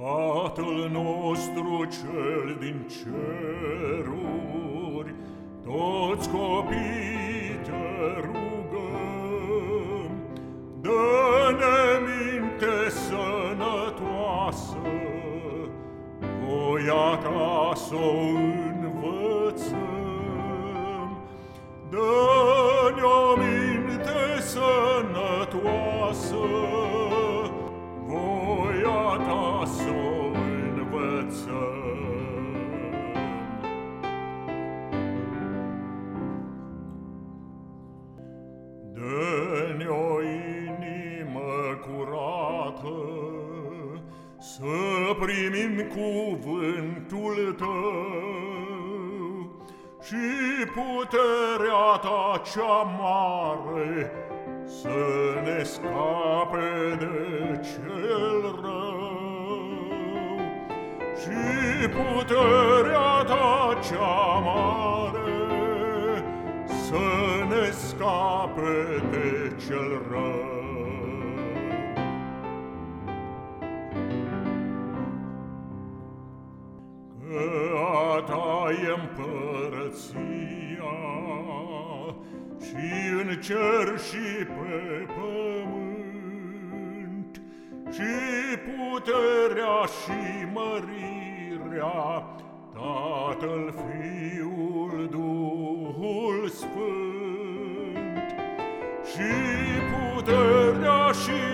Tatăl nostru cel din ceruri, Toți copiii te rugăm, Dă-ne minte sănătoasă, Voia ta s-o învățăm. Dă-ne o minte sănătoasă, Dă-ne o inimă curată Să primim cuvântul tău. Și puterea ta cea mare Să ne scape de cel rău. Și puterea ta ne scape de cel rău. Că a ta e împărăția și în cer și pe pământ, și puterea și mărirea Tatăl Fiul și puterea și